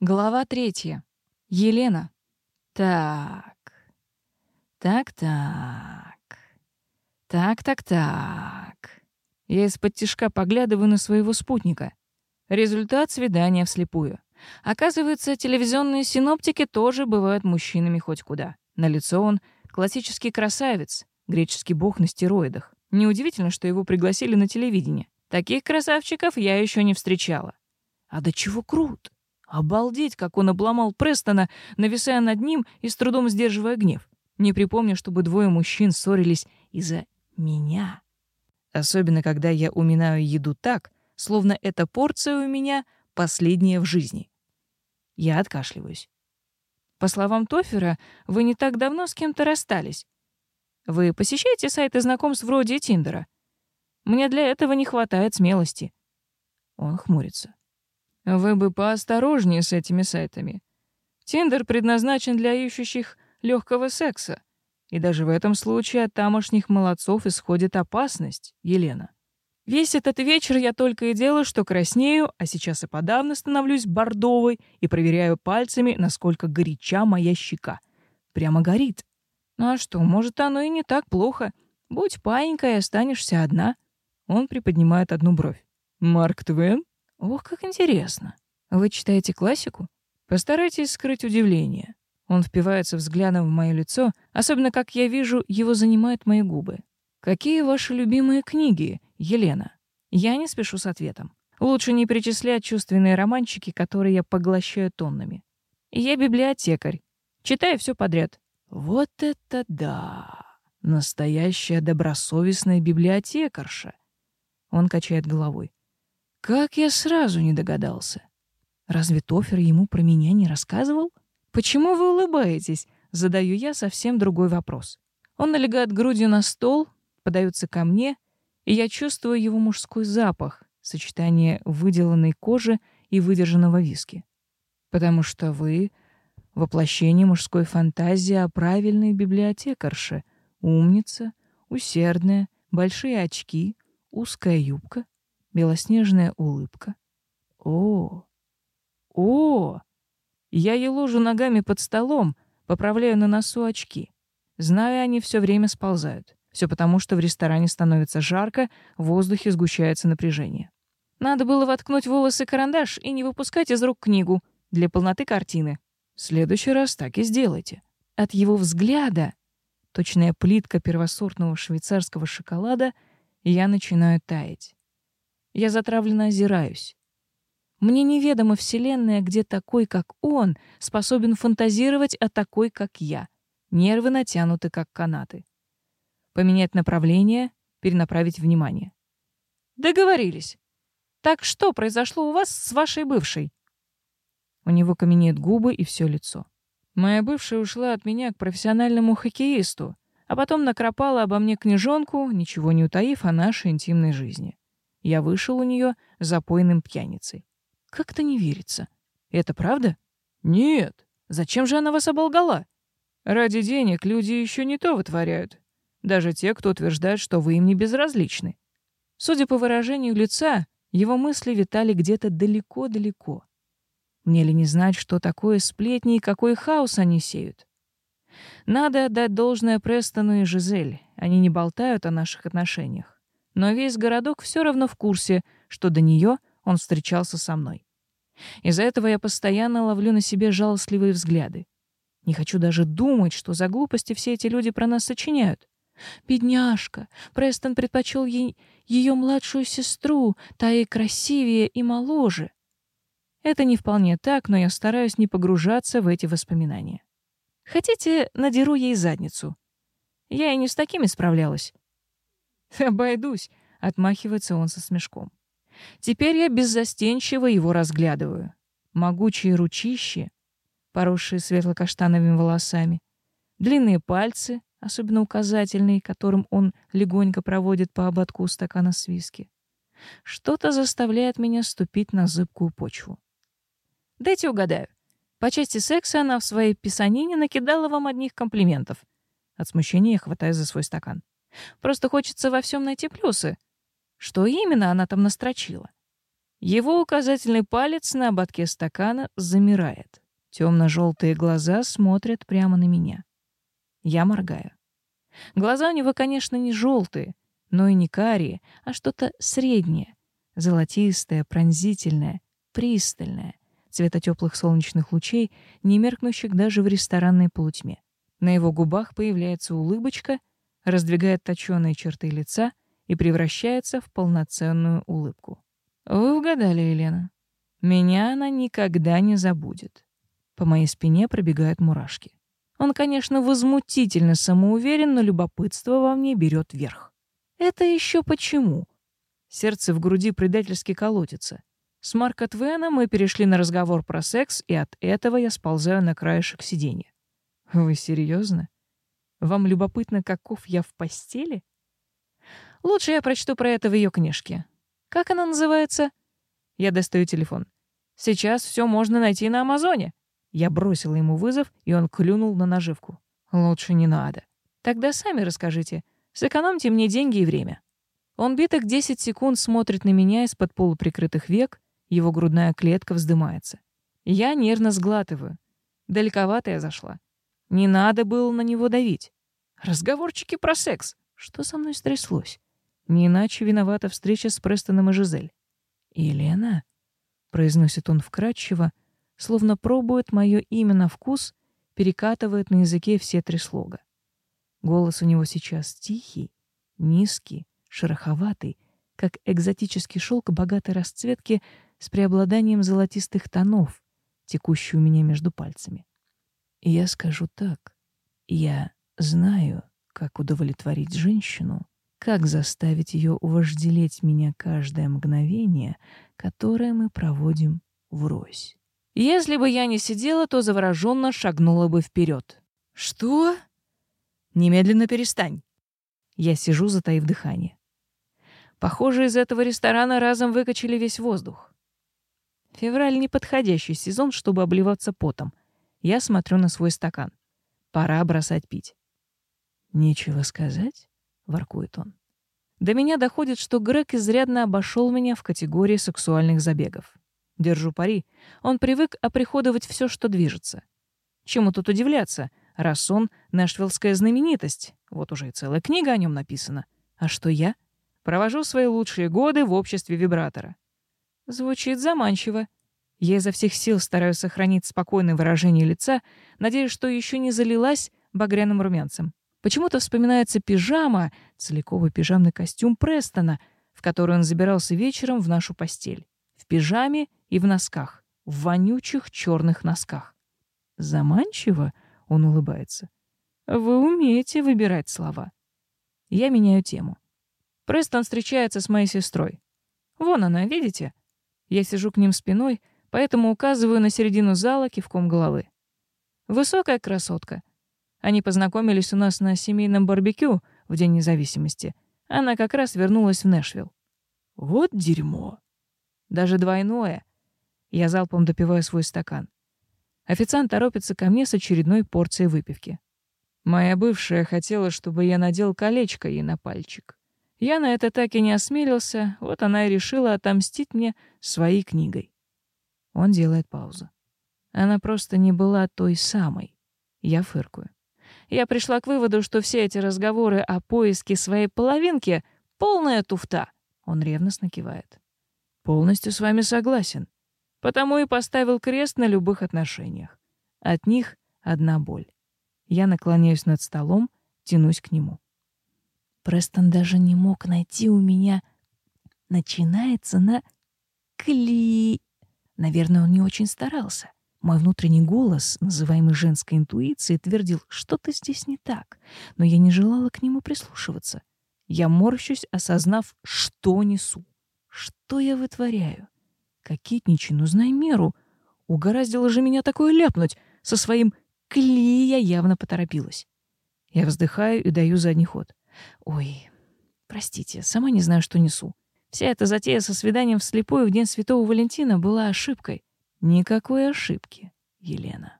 Глава третья. Елена. Так. Так-так. Так-так-так. Я из-под тишка поглядываю на своего спутника. Результат свидания вслепую. Оказывается, телевизионные синоптики тоже бывают мужчинами хоть куда. На лицо он классический красавец, греческий бог на стероидах. Неудивительно, что его пригласили на телевидение. Таких красавчиков я еще не встречала. А до чего круто! Обалдеть, как он обломал Престона, нависая над ним и с трудом сдерживая гнев. Не припомню, чтобы двое мужчин ссорились из-за меня. Особенно, когда я уминаю еду так, словно эта порция у меня последняя в жизни. Я откашливаюсь. По словам Тофера, вы не так давно с кем-то расстались. Вы посещаете сайты знакомств вроде Тиндера? Мне для этого не хватает смелости. Он хмурится. Вы бы поосторожнее с этими сайтами. Тиндер предназначен для ищущих легкого секса. И даже в этом случае от тамошних молодцов исходит опасность, Елена. Весь этот вечер я только и делаю, что краснею, а сейчас и подавно становлюсь бордовой и проверяю пальцами, насколько горяча моя щека. Прямо горит. Ну а что, может, оно и не так плохо. Будь паинькой, останешься одна. Он приподнимает одну бровь. Марк Твен? Ох, как интересно. Вы читаете классику? Постарайтесь скрыть удивление. Он впивается взглядом в мое лицо, особенно как я вижу, его занимают мои губы. Какие ваши любимые книги, Елена? Я не спешу с ответом. Лучше не перечислять чувственные романчики, которые я поглощаю тоннами. Я библиотекарь. Читаю все подряд. Вот это да! Настоящая добросовестная библиотекарша. Он качает головой. Как я сразу не догадался. Разве Тофер ему про меня не рассказывал? Почему вы улыбаетесь? Задаю я совсем другой вопрос. Он налегает грудью на стол, подается ко мне, и я чувствую его мужской запах, сочетание выделанной кожи и выдержанного виски. Потому что вы — воплощение мужской фантазии о правильной библиотекарше, умница, усердная, большие очки, узкая юбка — белоснежная улыбка. О! О! Я ей ногами под столом, поправляю на носу очки. Знаю, они все время сползают. Все потому, что в ресторане становится жарко, в воздухе сгущается напряжение. Надо было воткнуть волосы карандаш и не выпускать из рук книгу для полноты картины. В следующий раз так и сделайте. От его взгляда, точная плитка первосортного швейцарского шоколада, я начинаю таять. Я затравленно озираюсь. Мне неведома вселенная, где такой, как он, способен фантазировать о такой, как я. Нервы натянуты, как канаты. Поменять направление, перенаправить внимание. Договорились. Так что произошло у вас с вашей бывшей? У него каменеет губы и все лицо. Моя бывшая ушла от меня к профессиональному хоккеисту, а потом накропала обо мне книжонку, ничего не утаив о нашей интимной жизни. Я вышел у нее запойным пьяницей. Как-то не верится. Это правда? Нет. Зачем же она вас оболгала? Ради денег люди еще не то вытворяют. Даже те, кто утверждает, что вы им не безразличны. Судя по выражению лица, его мысли витали где-то далеко-далеко. Мне ли не знать, что такое сплетни и какой хаос они сеют? Надо отдать должное Престону и Жизель. Они не болтают о наших отношениях но весь городок все равно в курсе, что до нее он встречался со мной. Из-за этого я постоянно ловлю на себе жалостливые взгляды. Не хочу даже думать, что за глупости все эти люди про нас сочиняют. Бедняжка, Престон предпочел ей ее младшую сестру, та и красивее, и моложе. Это не вполне так, но я стараюсь не погружаться в эти воспоминания. Хотите, надеру ей задницу. Я и не с такими справлялась. «Обойдусь», — отмахивается он со смешком. Теперь я беззастенчиво его разглядываю. Могучие ручищи, поросшие светло-каштановыми волосами, длинные пальцы, особенно указательные, которым он легонько проводит по ободку стакана с виски. Что-то заставляет меня ступить на зыбкую почву. Дайте угадаю. По части секса она в своей писанине накидала вам одних комплиментов. От смущения я хватаю за свой стакан. Просто хочется во всем найти плюсы. Что именно она там настрочила? Его указательный палец на ободке стакана замирает. Темно-желтые глаза смотрят прямо на меня. Я моргаю. Глаза у него, конечно, не желтые, но и не карие, а что-то среднее. Золотистое, пронзительное, пристальное, цвета теплых солнечных лучей, не меркнущих даже в ресторанной полутьме. На его губах появляется улыбочка, раздвигает точёные черты лица и превращается в полноценную улыбку. Вы угадали, Елена. Меня она никогда не забудет. По моей спине пробегают мурашки. Он, конечно, возмутительно самоуверен, но любопытство во мне берет верх. Это еще почему? Сердце в груди предательски колотится. С Марка Твена мы перешли на разговор про секс, и от этого я сползаю на краешек сиденья. Вы серьезно? Вам любопытно, каков я в постели? Лучше я прочту про это в ее книжке. Как она называется? Я достаю телефон. Сейчас все можно найти на Амазоне. Я бросила ему вызов, и он клюнул на наживку. Лучше не надо. Тогда сами расскажите. Сэкономьте мне деньги и время. Он битых 10 секунд смотрит на меня из-под полуприкрытых век, его грудная клетка вздымается. Я нервно сглатываю. Далековато я зашла. Не надо было на него давить. Разговорчики про секс. Что со мной стряслось? Не иначе виновата встреча с Престоном и Жизель. «Елена?» — произносит он вкратчиво, словно пробует мое имя на вкус, перекатывает на языке все три слога. Голос у него сейчас тихий, низкий, шероховатый, как экзотический шелк богатой расцветки с преобладанием золотистых тонов, текущий у меня между пальцами я скажу так. Я знаю, как удовлетворить женщину, как заставить ее вожделеть меня каждое мгновение, которое мы проводим врозь. Если бы я не сидела, то завороженно шагнула бы вперед. «Что?» «Немедленно перестань!» Я сижу, затаив дыхание. Похоже, из этого ресторана разом выкачали весь воздух. Февраль — неподходящий сезон, чтобы обливаться потом — я смотрю на свой стакан. Пора бросать пить. «Нечего сказать?» — воркует он. До меня доходит, что Грег изрядно обошел меня в категории сексуальных забегов. Держу пари, он привык оприходовать все, что движется. Чему тут удивляться, раз он — нашвиллская знаменитость, вот уже и целая книга о нем написана. А что я? Провожу свои лучшие годы в обществе вибратора. Звучит заманчиво. Я изо всех сил стараюсь сохранить спокойное выражение лица, надеясь, что еще не залилась багряным румянцем. Почему-то вспоминается пижама, целиковый пижамный костюм Престона, в который он забирался вечером в нашу постель. В пижаме и в носках. В вонючих черных носках. Заманчиво, он улыбается. Вы умеете выбирать слова. Я меняю тему. Престон встречается с моей сестрой. Вон она, видите? Я сижу к ним спиной, поэтому указываю на середину зала кивком головы. Высокая красотка. Они познакомились у нас на семейном барбекю в День независимости. Она как раз вернулась в Нэшвилл. Вот дерьмо. Даже двойное. Я залпом допиваю свой стакан. Официант торопится ко мне с очередной порцией выпивки. Моя бывшая хотела, чтобы я надел колечко ей на пальчик. Я на это так и не осмелился, вот она и решила отомстить мне своей книгой. Он делает паузу. Она просто не была той самой. Я фыркую. Я пришла к выводу, что все эти разговоры о поиске своей половинки — полная туфта. Он ревностно кивает. Полностью с вами согласен. Потому и поставил крест на любых отношениях. От них одна боль. Я наклоняюсь над столом, тянусь к нему. Престон даже не мог найти у меня «начинается на кли». Наверное, он не очень старался. Мой внутренний голос, называемый женской интуицией, твердил, что-то здесь не так, но я не желала к нему прислушиваться. Я морщусь, осознав, что несу, что я вытворяю. Кокетничай, ну знай меру. Угораздило же меня такое ляпнуть. Со своим «кли» я явно поторопилась. Я вздыхаю и даю задний ход. Ой, простите, сама не знаю, что несу. Вся эта затея со свиданием вслепую в День Святого Валентина была ошибкой. Никакой ошибки, Елена.